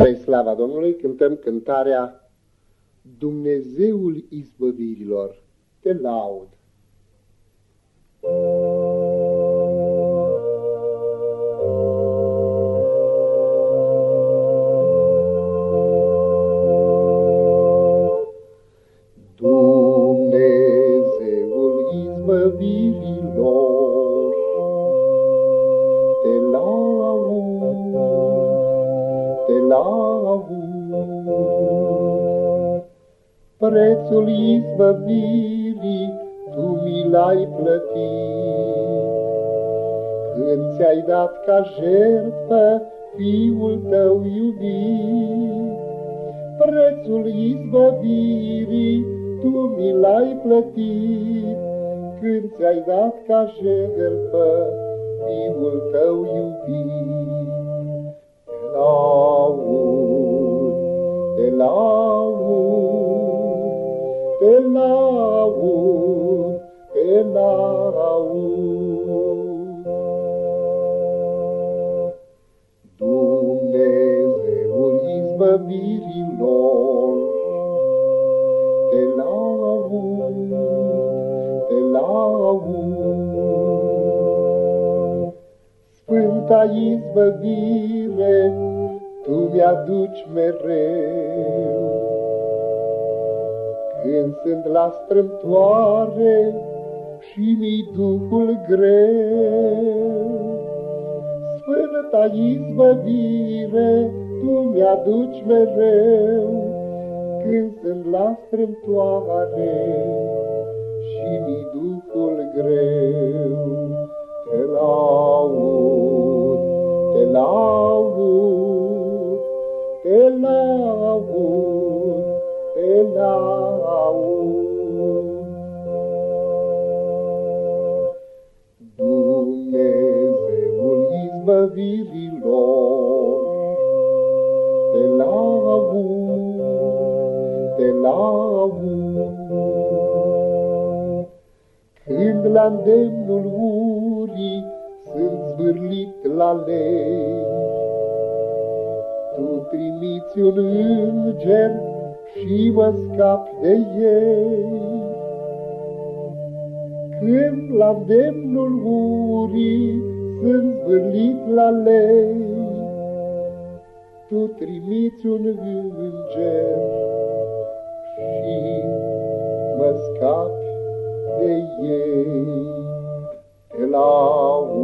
Spre slava Domnului cântăm cântarea Dumnezeul izbăvirilor, te laud. Dumnezeul izbăvirilor, te laud. Prețul izbăvirii tu mi l-ai plătit, Când ți-ai dat ca jertfă Fiul tău iubit. Prețul izbăvirii tu mi l-ai plătit, Când ți-ai dat ca jertfă Fiul tău iubit. Te laud, te laud, te laud, te laud. Dumnezeul izbăvirilor, te laud, te laud. Sfânta izbăvire, tu mi-aduci mereu, Când sunt la strâmtoare și mi Duhul greu. Sfânta izbăvire, tu mi-aduci mereu, Când sunt la strâmtoare și mi Duhul greu. Te laud, te laud. Dumnezeul izbăvirilor, te laud, te laud. Când la îndemnul urii sunt zvârlit la lei, Tu trimiți un înger și mă scapi de ei. Când la îndemnul urii sunt zvârlit la lei, Tu trimiți un înger și mă scapi de ei. Te laud,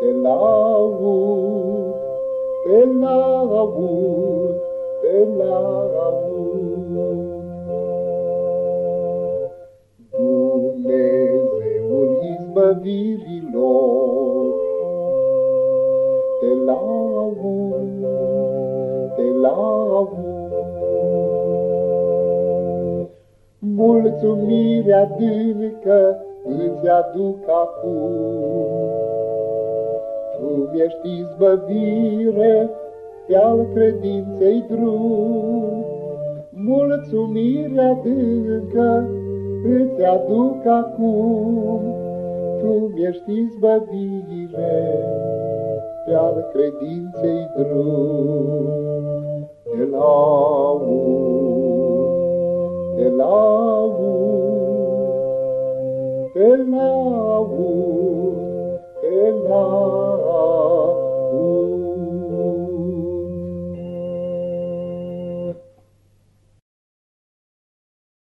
te laud, te laud, te laud. Dumnezeul izbăvirilor, te laud, te laud. Mulțumire adâncă îți aduc acum. Tu mi-ești izbăvire pe-al credinței drum. Mulțumire adâncă îți aduc acum. Tu mi-ești izbăvire pe-al credinței drum. Te laud, te laud, te laud.